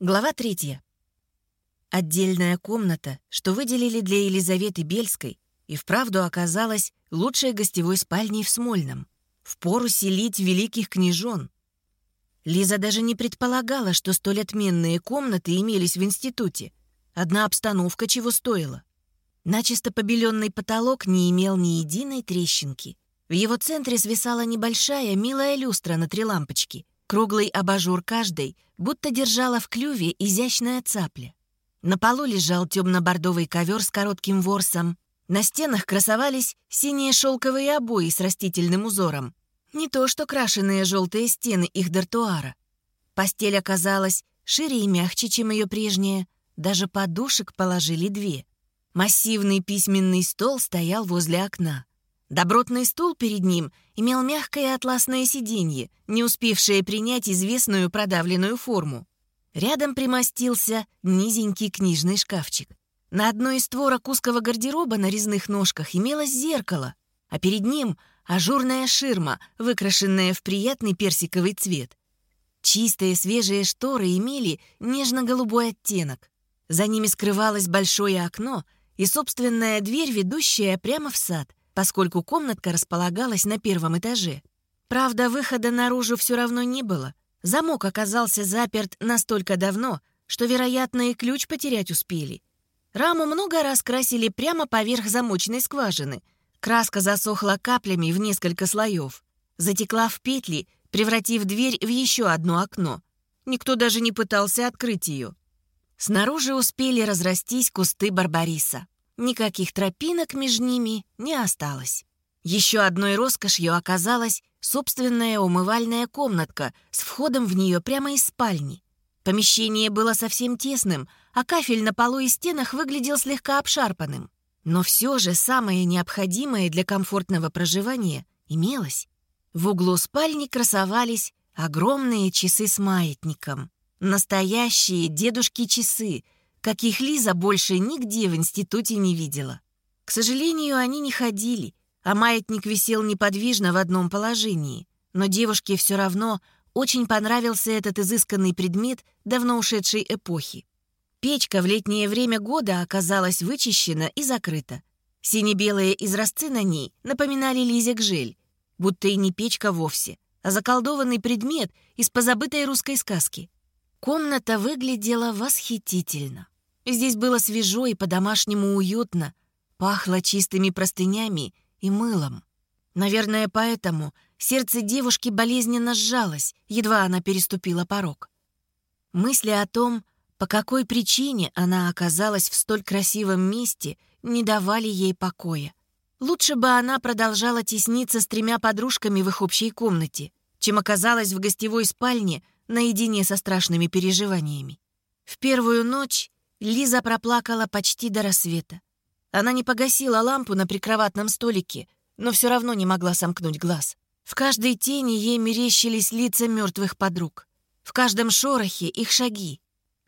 Глава третья. Отдельная комната, что выделили для Елизаветы Бельской, и вправду оказалась лучшей гостевой спальней в Смольном. Впору селить великих княжон. Лиза даже не предполагала, что столь отменные комнаты имелись в институте. Одна обстановка чего стоила. Начисто побеленный потолок не имел ни единой трещинки. В его центре свисала небольшая, милая люстра на три лампочки — Круглый абажур каждой будто держала в клюве изящная цапля. На полу лежал темно-бордовый ковер с коротким ворсом. На стенах красовались синие шелковые обои с растительным узором. Не то что крашеные желтые стены их дартуара. Постель оказалась шире и мягче, чем ее прежняя. Даже подушек положили две. Массивный письменный стол стоял возле окна. Добротный стул перед ним имел мягкое атласное сиденье, не успевшее принять известную продавленную форму. Рядом примостился низенький книжный шкафчик. На одной из створок узкого гардероба на резных ножках имелось зеркало, а перед ним ажурная ширма, выкрашенная в приятный персиковый цвет. Чистые свежие шторы имели нежно-голубой оттенок. За ними скрывалось большое окно и собственная дверь, ведущая прямо в сад поскольку комнатка располагалась на первом этаже. Правда, выхода наружу все равно не было. Замок оказался заперт настолько давно, что, вероятно, и ключ потерять успели. Раму много раз красили прямо поверх замочной скважины. Краска засохла каплями в несколько слоев. Затекла в петли, превратив дверь в еще одно окно. Никто даже не пытался открыть ее. Снаружи успели разрастись кусты барбариса. Никаких тропинок между ними не осталось. Еще одной роскошью оказалась собственная умывальная комнатка с входом в нее прямо из спальни. Помещение было совсем тесным, а кафель на полу и стенах выглядел слегка обшарпанным. Но все же самое необходимое для комфортного проживания имелось. В углу спальни красовались огромные часы с маятником. Настоящие дедушки-часы — каких Лиза больше нигде в институте не видела. К сожалению, они не ходили, а маятник висел неподвижно в одном положении. Но девушке все равно очень понравился этот изысканный предмет давно ушедшей эпохи. Печка в летнее время года оказалась вычищена и закрыта. Сине-белые изразцы на ней напоминали Лизе гжель, будто и не печка вовсе, а заколдованный предмет из позабытой русской сказки. Комната выглядела восхитительно. Здесь было свежо и по-домашнему уютно, пахло чистыми простынями и мылом. Наверное, поэтому сердце девушки болезненно сжалось, едва она переступила порог. Мысли о том, по какой причине она оказалась в столь красивом месте, не давали ей покоя. Лучше бы она продолжала тесниться с тремя подружками в их общей комнате, чем оказалась в гостевой спальне наедине со страшными переживаниями. В первую ночь Лиза проплакала почти до рассвета. Она не погасила лампу на прикроватном столике, но все равно не могла сомкнуть глаз. В каждой тени ей мерещились лица мертвых подруг. В каждом шорохе их шаги.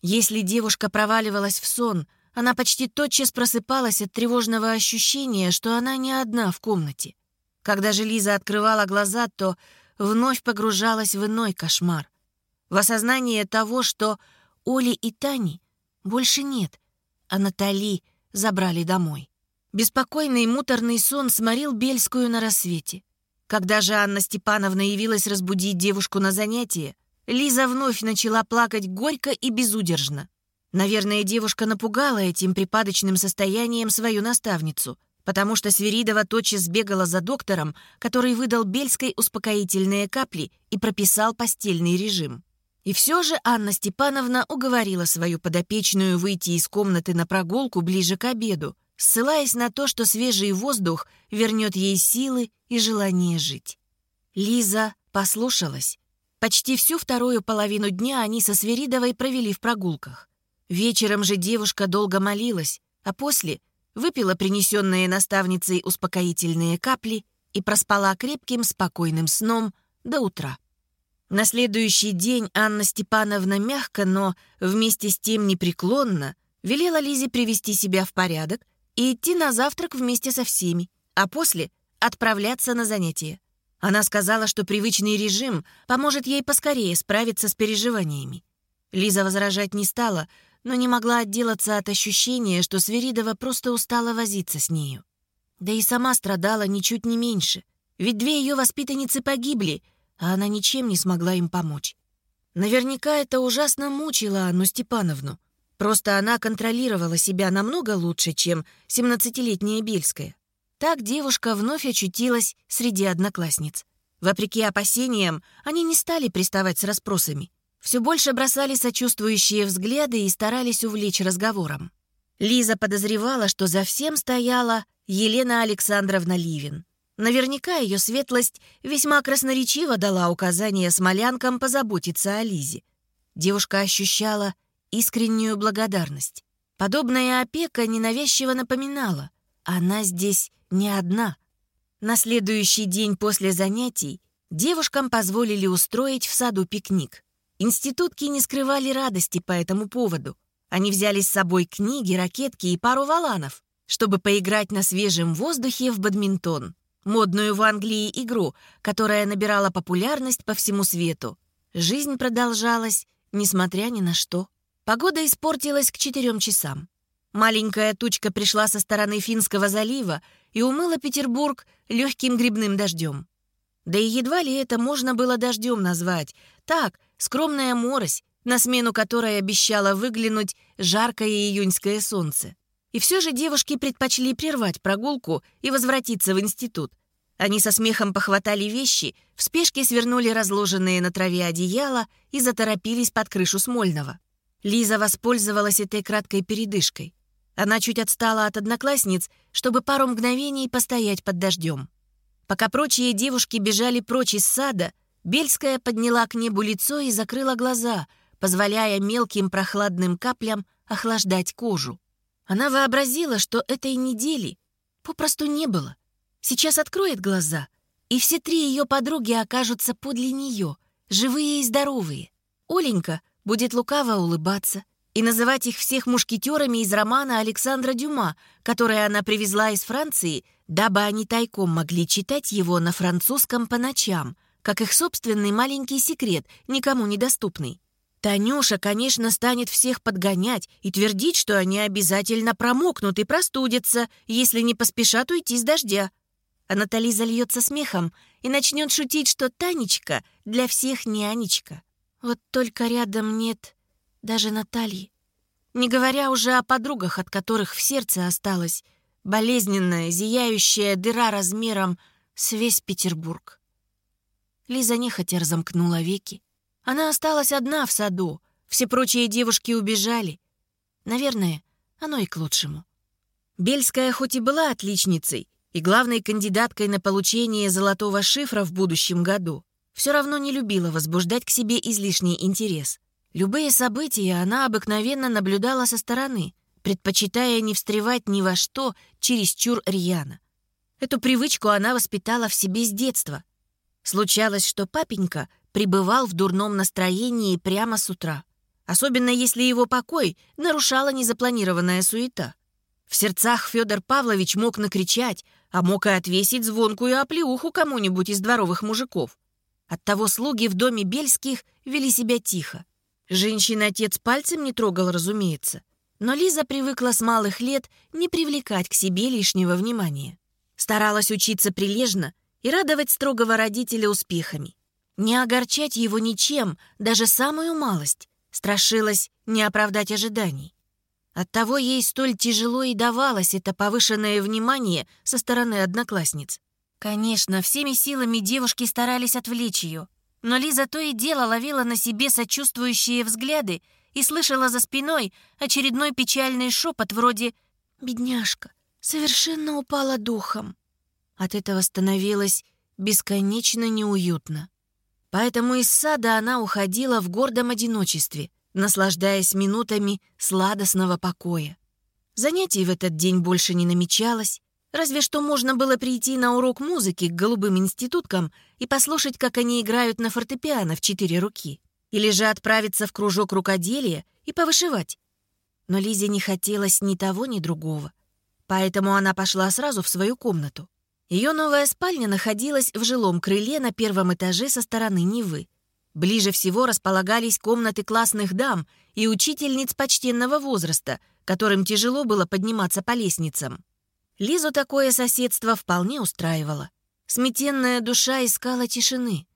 Если девушка проваливалась в сон, она почти тотчас просыпалась от тревожного ощущения, что она не одна в комнате. Когда же Лиза открывала глаза, то вновь погружалась в иной кошмар в осознание того, что Оли и Тани больше нет, а Натали забрали домой. Беспокойный муторный сон сморил Бельскую на рассвете. Когда же Анна Степановна явилась разбудить девушку на занятие, Лиза вновь начала плакать горько и безудержно. Наверное, девушка напугала этим припадочным состоянием свою наставницу, потому что Свиридова тотчас бегала за доктором, который выдал Бельской успокоительные капли и прописал постельный режим. И все же Анна Степановна уговорила свою подопечную выйти из комнаты на прогулку ближе к обеду, ссылаясь на то, что свежий воздух вернет ей силы и желание жить. Лиза послушалась. Почти всю вторую половину дня они со Сверидовой провели в прогулках. Вечером же девушка долго молилась, а после выпила принесенные наставницей успокоительные капли и проспала крепким спокойным сном до утра. На следующий день Анна Степановна мягко, но вместе с тем непреклонно велела Лизе привести себя в порядок и идти на завтрак вместе со всеми, а после отправляться на занятия. Она сказала, что привычный режим поможет ей поскорее справиться с переживаниями. Лиза возражать не стала, но не могла отделаться от ощущения, что Сверидова просто устала возиться с нею. Да и сама страдала ничуть не меньше, ведь две ее воспитанницы погибли, а она ничем не смогла им помочь. Наверняка это ужасно мучило Анну Степановну. Просто она контролировала себя намного лучше, чем 17-летняя Бельская. Так девушка вновь очутилась среди одноклассниц. Вопреки опасениям, они не стали приставать с расспросами. Все больше бросали сочувствующие взгляды и старались увлечь разговором. Лиза подозревала, что за всем стояла Елена Александровна Ливин. Наверняка ее светлость весьма красноречиво дала указание смолянкам позаботиться о Лизе. Девушка ощущала искреннюю благодарность. Подобная опека ненавязчиво напоминала. Она здесь не одна. На следующий день после занятий девушкам позволили устроить в саду пикник. Институтки не скрывали радости по этому поводу. Они взяли с собой книги, ракетки и пару валанов, чтобы поиграть на свежем воздухе в бадминтон модную в Англии игру, которая набирала популярность по всему свету. Жизнь продолжалась, несмотря ни на что. Погода испортилась к четырем часам. Маленькая тучка пришла со стороны Финского залива и умыла Петербург легким грибным дождем. Да и едва ли это можно было дождем назвать. Так, скромная морось, на смену которой обещала выглянуть жаркое июньское солнце. И все же девушки предпочли прервать прогулку и возвратиться в институт. Они со смехом похватали вещи, в спешке свернули разложенные на траве одеяла и заторопились под крышу Смольного. Лиза воспользовалась этой краткой передышкой. Она чуть отстала от одноклассниц, чтобы пару мгновений постоять под дождем. Пока прочие девушки бежали прочь из сада, Бельская подняла к небу лицо и закрыла глаза, позволяя мелким прохладным каплям охлаждать кожу. Она вообразила, что этой недели попросту не было. Сейчас откроет глаза, и все три ее подруги окажутся подле нее, живые и здоровые. Оленька будет лукаво улыбаться и называть их всех мушкетерами из романа Александра Дюма, который она привезла из Франции, дабы они тайком могли читать его на французском по ночам, как их собственный маленький секрет, никому недоступный. Танюша, конечно, станет всех подгонять и твердить, что они обязательно промокнут и простудятся, если не поспешат уйти с дождя. А Натали зальется смехом и начнет шутить, что Танечка для всех нянечка. Вот только рядом нет даже Натальи. Не говоря уже о подругах, от которых в сердце осталась болезненная, зияющая дыра размером с весь Петербург. Лиза нехотя разомкнула веки она осталась одна в саду, все прочие девушки убежали. Наверное, оно и к лучшему. Бельская хоть и была отличницей и главной кандидаткой на получение золотого шифра в будущем году, все равно не любила возбуждать к себе излишний интерес. Любые события она обыкновенно наблюдала со стороны, предпочитая не встревать ни во что чересчур рьяно. Эту привычку она воспитала в себе с детства. Случалось, что папенька — пребывал в дурном настроении прямо с утра. Особенно если его покой нарушала незапланированная суета. В сердцах Федор Павлович мог накричать, а мог и отвесить звонкую оплеуху кому-нибудь из дворовых мужиков. Оттого слуги в доме Бельских вели себя тихо. Женщин отец пальцем не трогал, разумеется. Но Лиза привыкла с малых лет не привлекать к себе лишнего внимания. Старалась учиться прилежно и радовать строгого родителя успехами. Не огорчать его ничем, даже самую малость. Страшилась не оправдать ожиданий. Оттого ей столь тяжело и давалось это повышенное внимание со стороны одноклассниц. Конечно, всеми силами девушки старались отвлечь ее, но Лиза то и дело ловила на себе сочувствующие взгляды и слышала за спиной очередной печальный шепот вроде «Бедняжка, совершенно упала духом». От этого становилось бесконечно неуютно. Поэтому из сада она уходила в гордом одиночестве, наслаждаясь минутами сладостного покоя. Занятий в этот день больше не намечалось, разве что можно было прийти на урок музыки к голубым институткам и послушать, как они играют на фортепиано в четыре руки, или же отправиться в кружок рукоделия и повышивать. Но Лизе не хотелось ни того, ни другого, поэтому она пошла сразу в свою комнату. Ее новая спальня находилась в жилом крыле на первом этаже со стороны Невы. Ближе всего располагались комнаты классных дам и учительниц почтенного возраста, которым тяжело было подниматься по лестницам. Лизу такое соседство вполне устраивало. Сметенная душа искала тишины.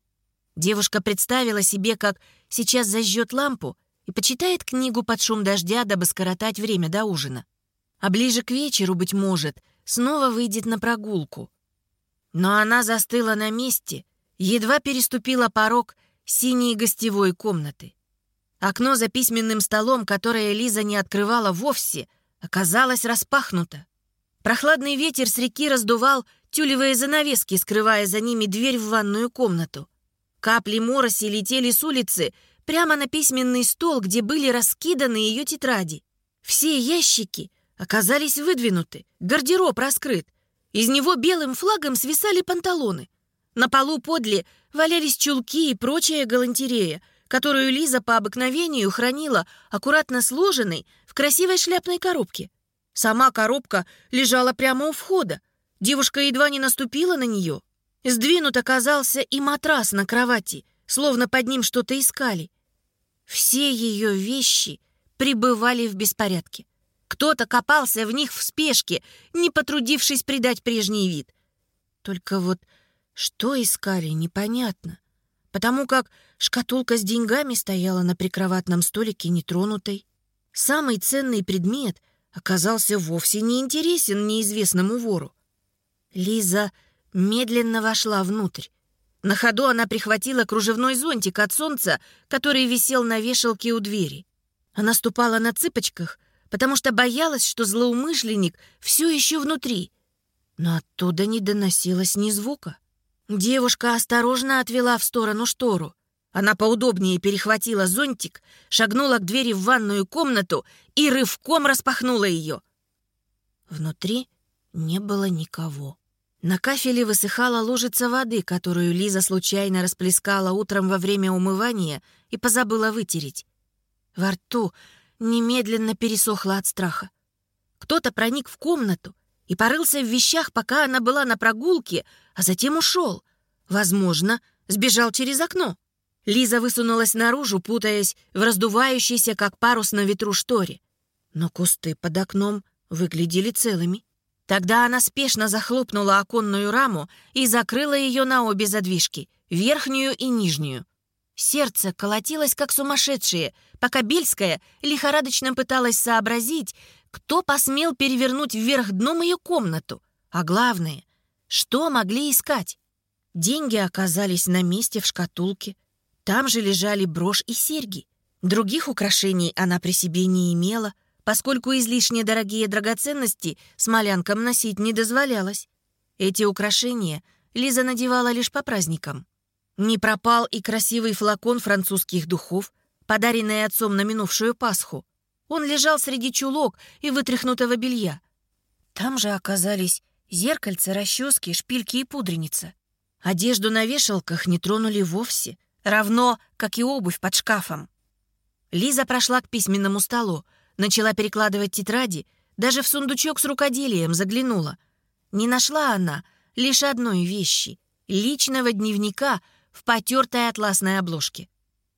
Девушка представила себе, как сейчас зажжет лампу и почитает книгу под шум дождя, дабы скоротать время до ужина. А ближе к вечеру, быть может, снова выйдет на прогулку. Но она застыла на месте, едва переступила порог синей гостевой комнаты. Окно за письменным столом, которое Лиза не открывала вовсе, оказалось распахнуто. Прохладный ветер с реки раздувал тюлевые занавески, скрывая за ними дверь в ванную комнату. Капли мороси летели с улицы прямо на письменный стол, где были раскиданы ее тетради. Все ящики оказались выдвинуты, гардероб раскрыт. Из него белым флагом свисали панталоны. На полу подле валялись чулки и прочая галантерея, которую Лиза по обыкновению хранила аккуратно сложенной в красивой шляпной коробке. Сама коробка лежала прямо у входа. Девушка едва не наступила на нее. Сдвинут оказался и матрас на кровати, словно под ним что-то искали. Все ее вещи пребывали в беспорядке. Кто-то копался в них в спешке, не потрудившись придать прежний вид. Только вот что искали, непонятно, потому как шкатулка с деньгами стояла на прикроватном столике нетронутой. Самый ценный предмет оказался вовсе не интересен неизвестному вору. Лиза медленно вошла внутрь. На ходу она прихватила кружевной зонтик от солнца, который висел на вешалке у двери. Она ступала на цыпочках, потому что боялась, что злоумышленник все еще внутри. Но оттуда не доносилось ни звука. Девушка осторожно отвела в сторону штору. Она поудобнее перехватила зонтик, шагнула к двери в ванную комнату и рывком распахнула ее. Внутри не было никого. На кафеле высыхала лужица воды, которую Лиза случайно расплескала утром во время умывания и позабыла вытереть. Во рту немедленно пересохло от страха. Кто-то проник в комнату и порылся в вещах, пока она была на прогулке, а затем ушел. Возможно, сбежал через окно. Лиза высунулась наружу, путаясь в раздувающейся, как парус на ветру шторе. Но кусты под окном выглядели целыми. Тогда она спешно захлопнула оконную раму и закрыла ее на обе задвижки, верхнюю и нижнюю. Сердце колотилось как сумасшедшее, пока Бельская лихорадочно пыталась сообразить, кто посмел перевернуть вверх дном ее комнату. А главное, что могли искать? Деньги оказались на месте в шкатулке. Там же лежали брошь и серьги. Других украшений она при себе не имела — поскольку излишне дорогие драгоценности смолянкам носить не дозволялось. Эти украшения Лиза надевала лишь по праздникам. Не пропал и красивый флакон французских духов, подаренный отцом на минувшую Пасху. Он лежал среди чулок и вытряхнутого белья. Там же оказались зеркальца, расчески, шпильки и пудреница. Одежду на вешалках не тронули вовсе, равно, как и обувь под шкафом. Лиза прошла к письменному столу, Начала перекладывать тетради, даже в сундучок с рукоделием заглянула. Не нашла она лишь одной вещи — личного дневника в потертой атласной обложке.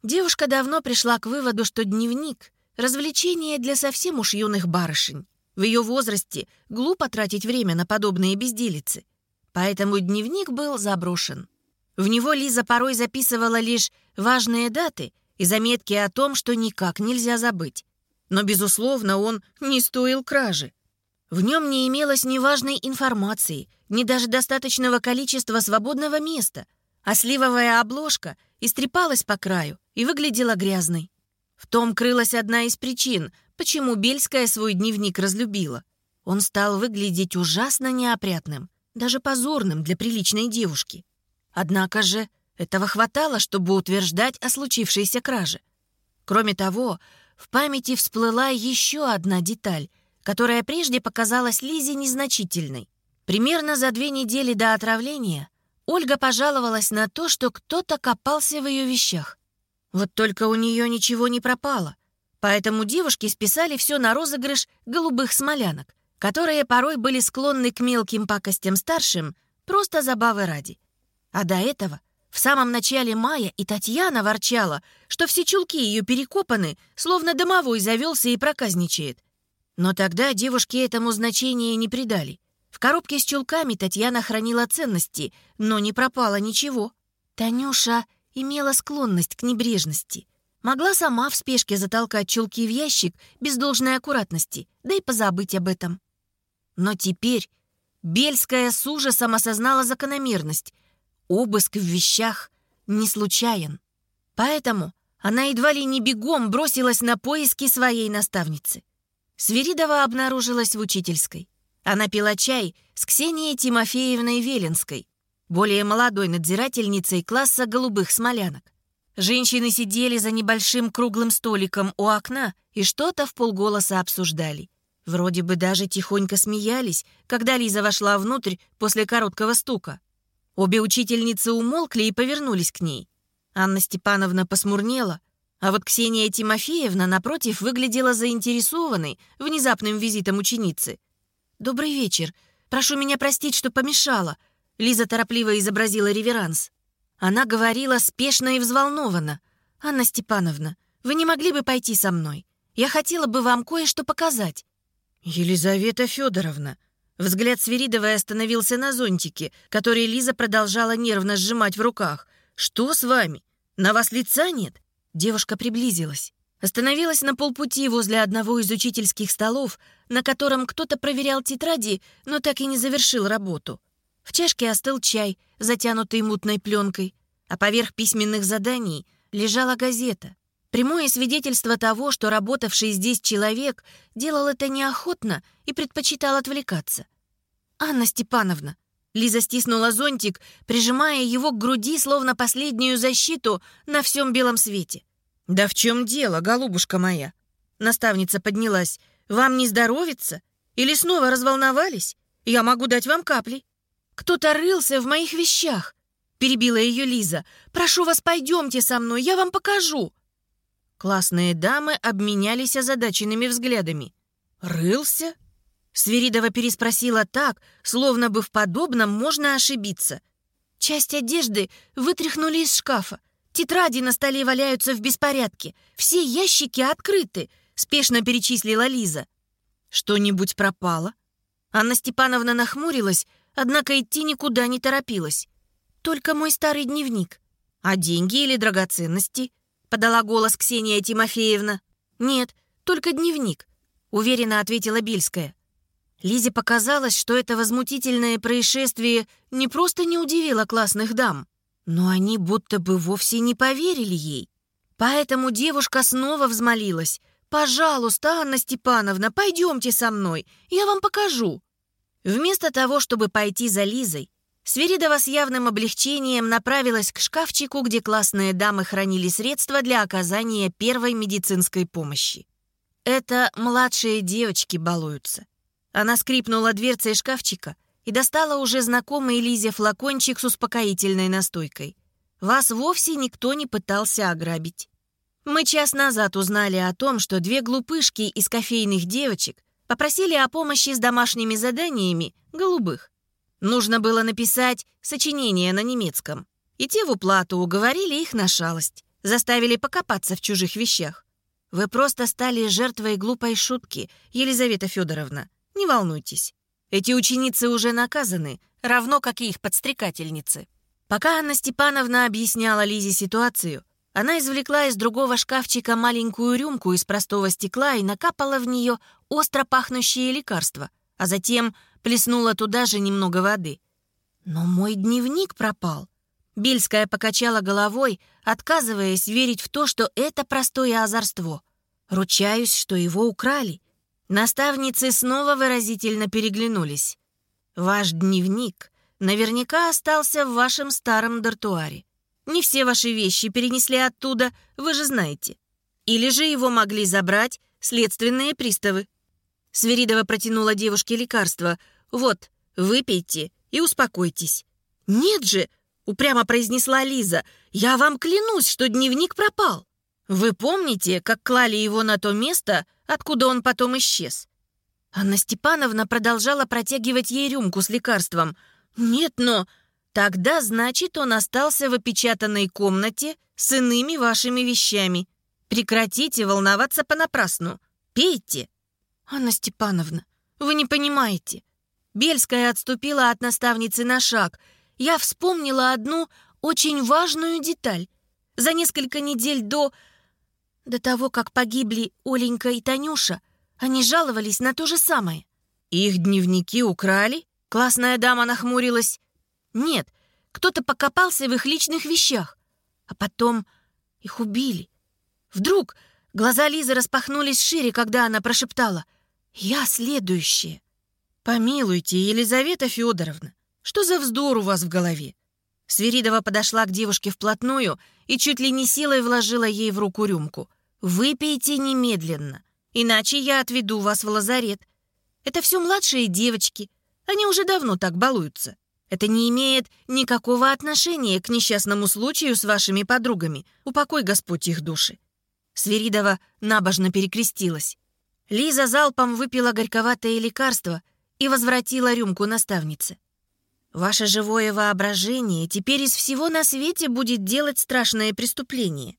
Девушка давно пришла к выводу, что дневник — развлечение для совсем уж юных барышень. В ее возрасте глупо тратить время на подобные безделицы. Поэтому дневник был заброшен. В него Лиза порой записывала лишь важные даты и заметки о том, что никак нельзя забыть. Но, безусловно, он не стоил кражи. В нем не имелось ни важной информации, ни даже достаточного количества свободного места, а сливовая обложка истрепалась по краю и выглядела грязной. В том крылась одна из причин, почему Бельская свой дневник разлюбила. Он стал выглядеть ужасно неопрятным, даже позорным для приличной девушки. Однако же этого хватало, чтобы утверждать о случившейся краже. Кроме того, в памяти всплыла еще одна деталь, которая прежде показалась Лизе незначительной. Примерно за две недели до отравления Ольга пожаловалась на то, что кто-то копался в ее вещах. Вот только у нее ничего не пропало, поэтому девушки списали все на розыгрыш голубых смолянок, которые порой были склонны к мелким пакостям старшим, просто забавы ради. А до этого В самом начале мая и Татьяна ворчала, что все чулки ее перекопаны, словно домовой завелся и проказничает. Но тогда девушки этому значения не придали. В коробке с чулками Татьяна хранила ценности, но не пропало ничего. Танюша имела склонность к небрежности. Могла сама в спешке затолкать чулки в ящик без должной аккуратности, да и позабыть об этом. Но теперь Бельская с ужасом осознала закономерность. Обыск в вещах не случайен. Поэтому она едва ли не бегом бросилась на поиски своей наставницы. Свиридова обнаружилась в учительской. Она пила чай с Ксенией Тимофеевной Велинской, более молодой надзирательницей класса голубых смолянок. Женщины сидели за небольшим круглым столиком у окна и что-то в полголоса обсуждали. Вроде бы даже тихонько смеялись, когда Лиза вошла внутрь после короткого стука. Обе учительницы умолкли и повернулись к ней. Анна Степановна посмурнела, а вот Ксения Тимофеевна, напротив, выглядела заинтересованной внезапным визитом ученицы. «Добрый вечер. Прошу меня простить, что помешала». Лиза торопливо изобразила реверанс. Она говорила спешно и взволнованно. «Анна Степановна, вы не могли бы пойти со мной? Я хотела бы вам кое-что показать». «Елизавета Федоровна». Взгляд Свиридовой остановился на зонтике, который Лиза продолжала нервно сжимать в руках. «Что с вами? На вас лица нет?» Девушка приблизилась. Остановилась на полпути возле одного из учительских столов, на котором кто-то проверял тетради, но так и не завершил работу. В чашке остыл чай, затянутый мутной пленкой, а поверх письменных заданий лежала газета. Прямое свидетельство того, что работавший здесь человек делал это неохотно и предпочитал отвлекаться. «Анна Степановна», Лиза стиснула зонтик, прижимая его к груди, словно последнюю защиту на всем белом свете. «Да в чем дело, голубушка моя?» Наставница поднялась. «Вам не здоровится? Или снова разволновались? Я могу дать вам капли». «Кто-то рылся в моих вещах», — перебила ее Лиза. «Прошу вас, пойдемте со мной, я вам покажу». Классные дамы обменялись озадаченными взглядами. «Рылся?» Свиридова переспросила так, словно бы в подобном можно ошибиться. Часть одежды вытряхнули из шкафа. Тетради на столе валяются в беспорядке. Все ящики открыты, спешно перечислила Лиза. Что-нибудь пропало? Анна Степановна нахмурилась, однако идти никуда не торопилась. Только мой старый дневник. А деньги или драгоценности? Подала голос Ксения Тимофеевна. Нет, только дневник, уверенно ответила Бельская. Лизе показалось, что это возмутительное происшествие не просто не удивило классных дам, но они будто бы вовсе не поверили ей. Поэтому девушка снова взмолилась. «Пожалуйста, Анна Степановна, пойдемте со мной, я вам покажу». Вместо того, чтобы пойти за Лизой, Сверидова с явным облегчением направилась к шкафчику, где классные дамы хранили средства для оказания первой медицинской помощи. Это младшие девочки балуются. Она скрипнула дверцей шкафчика и достала уже знакомый Лизе флакончик с успокоительной настойкой. Вас вовсе никто не пытался ограбить. Мы час назад узнали о том, что две глупышки из кофейных девочек попросили о помощи с домашними заданиями голубых. Нужно было написать сочинение на немецком. И те в уплату уговорили их на шалость, заставили покопаться в чужих вещах. Вы просто стали жертвой глупой шутки, Елизавета Федоровна. Не волнуйтесь. Эти ученицы уже наказаны, равно как и их подстрекательницы. Пока Анна Степановна объясняла Лизе ситуацию, она извлекла из другого шкафчика маленькую рюмку из простого стекла и накапала в нее остро пахнущее лекарство, а затем плеснула туда же немного воды. «Но мой дневник пропал». Бельская покачала головой, отказываясь верить в то, что это простое озорство. Ручаюсь, что его украли. Наставницы снова выразительно переглянулись. «Ваш дневник наверняка остался в вашем старом дартуаре. Не все ваши вещи перенесли оттуда, вы же знаете. Или же его могли забрать следственные приставы». Сверидова протянула девушке лекарство. «Вот, выпейте и успокойтесь». «Нет же!» — упрямо произнесла Лиза. «Я вам клянусь, что дневник пропал. Вы помните, как клали его на то место, откуда он потом исчез. Анна Степановна продолжала протягивать ей рюмку с лекарством. «Нет, но...» Тогда, значит, он остался в опечатанной комнате с иными вашими вещами. Прекратите волноваться понапрасну. Пейте. Анна Степановна, вы не понимаете. Бельская отступила от наставницы на шаг. Я вспомнила одну очень важную деталь. За несколько недель до... До того, как погибли Оленька и Танюша, они жаловались на то же самое. Их дневники украли? Классная дама нахмурилась. Нет, кто-то покопался в их личных вещах. А потом их убили. Вдруг глаза Лизы распахнулись шире, когда она прошептала «Я следующая». «Помилуйте, Елизавета Федоровна, что за вздор у вас в голове?» Свиридова подошла к девушке вплотную и чуть ли не силой вложила ей в руку рюмку. «Выпейте немедленно, иначе я отведу вас в лазарет. Это все младшие девочки, они уже давно так балуются. Это не имеет никакого отношения к несчастному случаю с вашими подругами. Упокой Господь их души». Свиридова набожно перекрестилась. Лиза залпом выпила горьковатое лекарство и возвратила рюмку наставнице. «Ваше живое воображение теперь из всего на свете будет делать страшное преступление».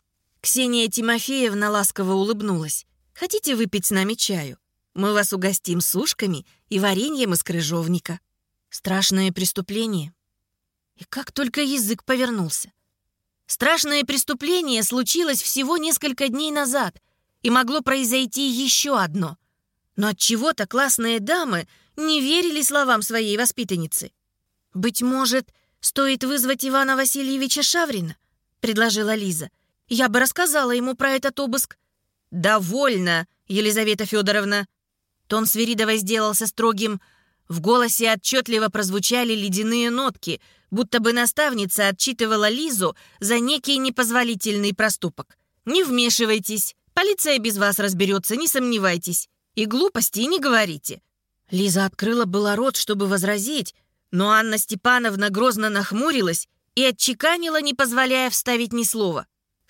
Ксения Тимофеевна ласково улыбнулась. «Хотите выпить с нами чаю? Мы вас угостим сушками и вареньем из крыжовника». Страшное преступление. И как только язык повернулся. Страшное преступление случилось всего несколько дней назад, и могло произойти еще одно. Но от чего то классные дамы не верили словам своей воспитанницы. «Быть может, стоит вызвать Ивана Васильевича Шаврина?» — предложила Лиза. «Я бы рассказала ему про этот обыск». «Довольно, Елизавета Федоровна!» Тон Свиридова сделался строгим. В голосе отчетливо прозвучали ледяные нотки, будто бы наставница отчитывала Лизу за некий непозволительный проступок. «Не вмешивайтесь, полиция без вас разберется, не сомневайтесь. И глупости не говорите». Лиза открыла было рот, чтобы возразить, но Анна Степановна грозно нахмурилась и отчеканила, не позволяя вставить ни слова.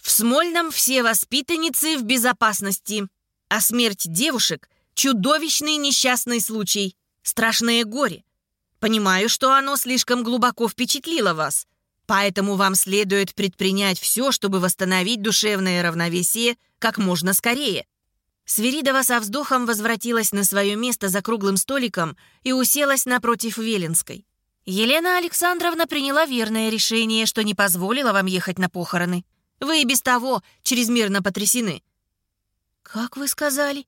«В Смольном все воспитанницы в безопасности, а смерть девушек — чудовищный несчастный случай, страшное горе. Понимаю, что оно слишком глубоко впечатлило вас, поэтому вам следует предпринять все, чтобы восстановить душевное равновесие как можно скорее». Свиридова со вздохом возвратилась на свое место за круглым столиком и уселась напротив Велинской. Елена Александровна приняла верное решение, что не позволила вам ехать на похороны. Вы и без того чрезмерно потрясены. «Как вы сказали?»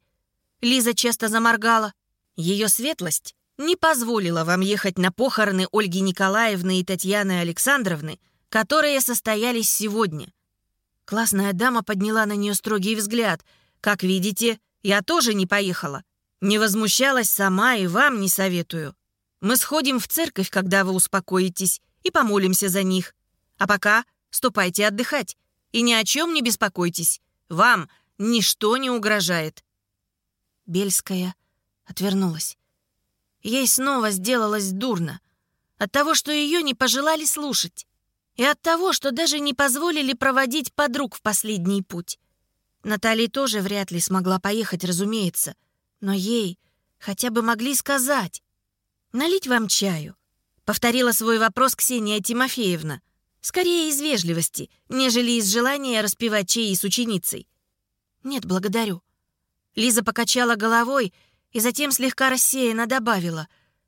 Лиза часто заморгала. Ее светлость не позволила вам ехать на похороны Ольги Николаевны и Татьяны Александровны, которые состоялись сегодня. Классная дама подняла на нее строгий взгляд. Как видите, я тоже не поехала. Не возмущалась сама и вам не советую. Мы сходим в церковь, когда вы успокоитесь, и помолимся за них. А пока ступайте отдыхать. И ни о чем не беспокойтесь. Вам ничто не угрожает. Бельская отвернулась. Ей снова сделалось дурно. От того, что ее не пожелали слушать. И от того, что даже не позволили проводить подруг в последний путь. Наталья тоже вряд ли смогла поехать, разумеется. Но ей хотя бы могли сказать. «Налить вам чаю?» — повторила свой вопрос Ксения Тимофеевна. Скорее из вежливости, нежели из желания распевать чаи с ученицей. «Нет, благодарю». Лиза покачала головой и затем слегка рассеянно добавила.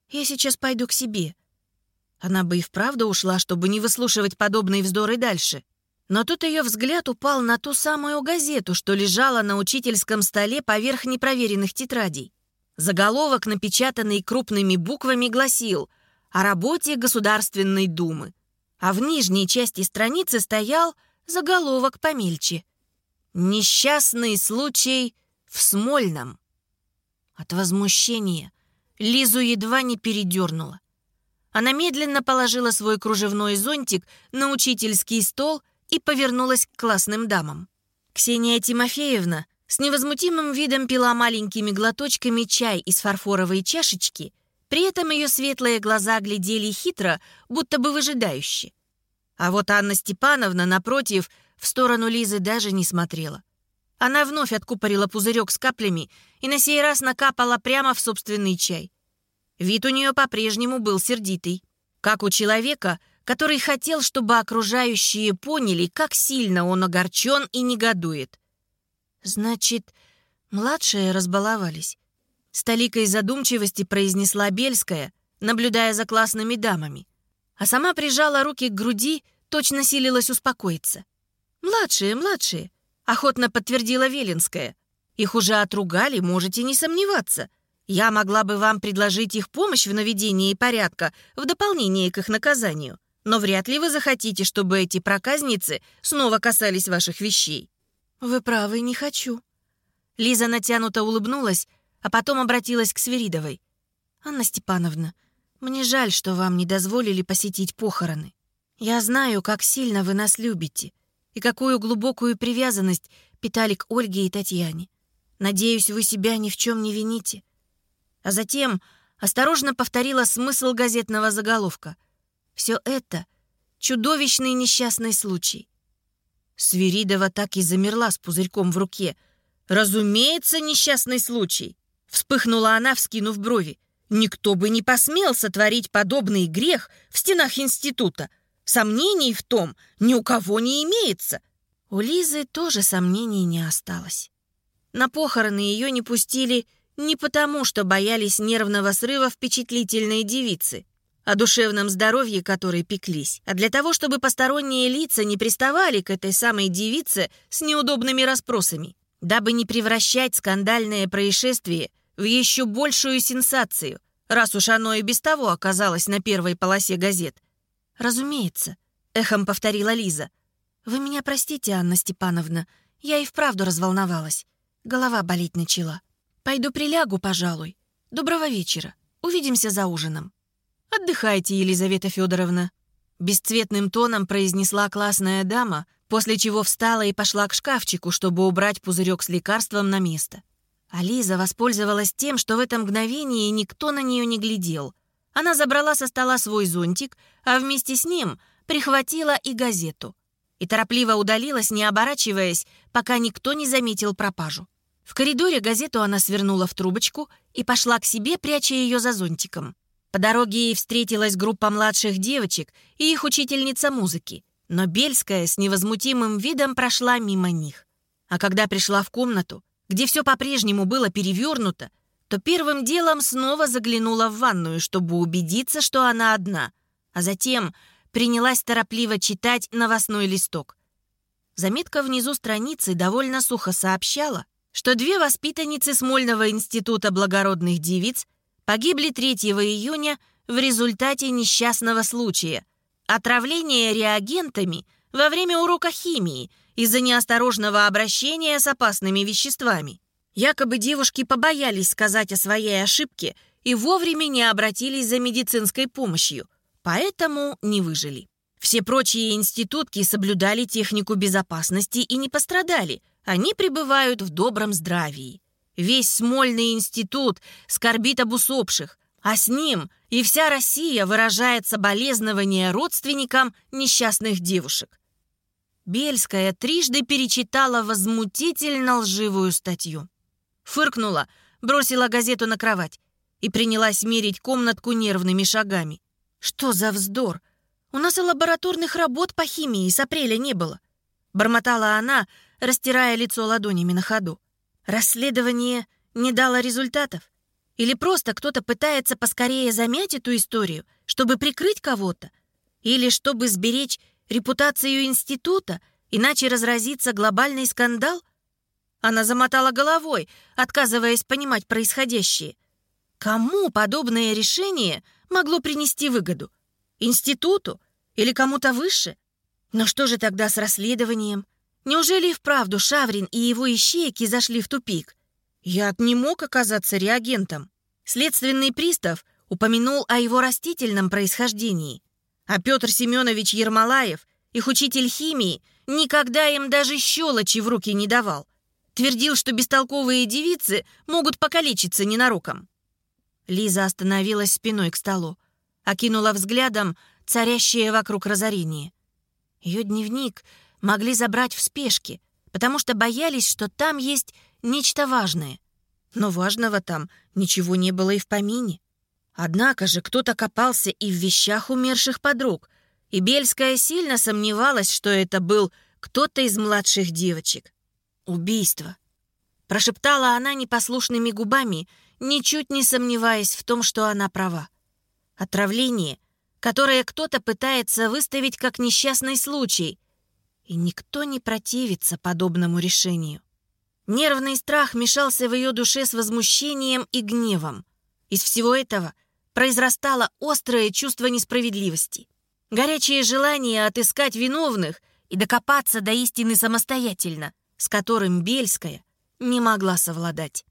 «Я сейчас пойду к себе». Она бы и вправду ушла, чтобы не выслушивать подобные вздоры дальше. Но тут ее взгляд упал на ту самую газету, что лежала на учительском столе поверх непроверенных тетрадей. Заголовок, напечатанный крупными буквами, гласил «О работе Государственной Думы». А в нижней части страницы стоял заголовок помельче. «Несчастный случай в Смольном». От возмущения Лизу едва не передернула. Она медленно положила свой кружевной зонтик на учительский стол и повернулась к классным дамам. Ксения Тимофеевна с невозмутимым видом пила маленькими глоточками чай из фарфоровой чашечки, при этом ее светлые глаза глядели хитро, будто бы выжидающе. А вот Анна Степановна, напротив, в сторону Лизы даже не смотрела. Она вновь откупорила пузырек с каплями и на сей раз накапала прямо в собственный чай. Вид у нее по-прежнему был сердитый, как у человека, который хотел, чтобы окружающие поняли, как сильно он огорчен и негодует. «Значит, младшие разбаловались?» С толикой задумчивости произнесла Бельская, наблюдая за классными дамами. А сама прижала руки к груди, точно силилась успокоиться. «Младшие, младшие», — охотно подтвердила Велинская. «Их уже отругали, можете не сомневаться. Я могла бы вам предложить их помощь в наведении порядка в дополнение к их наказанию, но вряд ли вы захотите, чтобы эти проказницы снова касались ваших вещей». «Вы правы, не хочу». Лиза натянуто улыбнулась, а потом обратилась к Свиридовой. «Анна Степановна, мне жаль, что вам не дозволили посетить похороны. Я знаю, как сильно вы нас любите и какую глубокую привязанность питали к Ольге и Татьяне. Надеюсь, вы себя ни в чем не вините». А затем осторожно повторила смысл газетного заголовка. «Все это — чудовищный несчастный случай». Свиридова так и замерла с пузырьком в руке. «Разумеется, несчастный случай!» Вспыхнула она, вскинув брови. Никто бы не посмел сотворить подобный грех в стенах института. Сомнений в том ни у кого не имеется. У Лизы тоже сомнений не осталось. На похороны ее не пустили не потому, что боялись нервного срыва впечатлительной девицы, о душевном здоровье которой пеклись, а для того, чтобы посторонние лица не приставали к этой самой девице с неудобными расспросами, дабы не превращать скандальное происшествие в еще большую сенсацию, раз уж оно и без того оказалось на первой полосе газет. «Разумеется», — эхом повторила Лиза. «Вы меня простите, Анна Степановна, я и вправду разволновалась. Голова болеть начала. Пойду прилягу, пожалуй. Доброго вечера. Увидимся за ужином». «Отдыхайте, Елизавета Федоровна», — бесцветным тоном произнесла классная дама, после чего встала и пошла к шкафчику, чтобы убрать пузырек с лекарством на место. А воспользовалась тем, что в это мгновение никто на нее не глядел. Она забрала со стола свой зонтик, а вместе с ним прихватила и газету. И торопливо удалилась, не оборачиваясь, пока никто не заметил пропажу. В коридоре газету она свернула в трубочку и пошла к себе, пряча ее за зонтиком. По дороге ей встретилась группа младших девочек и их учительница музыки, но Бельская с невозмутимым видом прошла мимо них. А когда пришла в комнату, где все по-прежнему было перевернуто, то первым делом снова заглянула в ванную, чтобы убедиться, что она одна, а затем принялась торопливо читать новостной листок. Заметка внизу страницы довольно сухо сообщала, что две воспитанницы Смольного института благородных девиц погибли 3 июня в результате несчастного случая – отравления реагентами во время урока химии – из-за неосторожного обращения с опасными веществами. Якобы девушки побоялись сказать о своей ошибке и вовремя не обратились за медицинской помощью, поэтому не выжили. Все прочие институтки соблюдали технику безопасности и не пострадали. Они пребывают в добром здравии. Весь Смольный институт скорбит об усопших, а с ним и вся Россия выражает соболезнования родственникам несчастных девушек. Бельская трижды перечитала возмутительно лживую статью. Фыркнула, бросила газету на кровать и принялась мерить комнатку нервными шагами. «Что за вздор? У нас и лабораторных работ по химии с апреля не было». Бормотала она, растирая лицо ладонями на ходу. «Расследование не дало результатов? Или просто кто-то пытается поскорее замять эту историю, чтобы прикрыть кого-то? Или чтобы сберечь Репутацию института? Иначе разразится глобальный скандал? Она замотала головой, отказываясь понимать происходящее. Кому подобное решение могло принести выгоду? Институту? Или кому-то выше? Но что же тогда с расследованием? Неужели и вправду Шаврин и его ищейки зашли в тупик? Яд не мог оказаться реагентом. Следственный пристав упомянул о его растительном происхождении. А Петр Семенович Ермолаев, их учитель химии, никогда им даже щелочи в руки не давал. Твердил, что бестолковые девицы могут покалечиться ненароком. Лиза остановилась спиной к столу, окинула взглядом царящее вокруг разорение. Ее дневник могли забрать в спешке, потому что боялись, что там есть нечто важное. Но важного там ничего не было и в помине. Однако же кто-то копался и в вещах умерших подруг, И Бельская сильно сомневалась, что это был кто-то из младших девочек. «Убийство», — прошептала она непослушными губами, ничуть не сомневаясь в том, что она права. Отравление, которое кто-то пытается выставить как несчастный случай, и никто не противится подобному решению. Нервный страх мешался в ее душе с возмущением и гневом. Из всего этого произрастало острое чувство несправедливости. Горячее желание отыскать виновных и докопаться до истины самостоятельно, с которым Бельская не могла совладать.